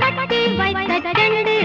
கட்டி வைத்த தண்டு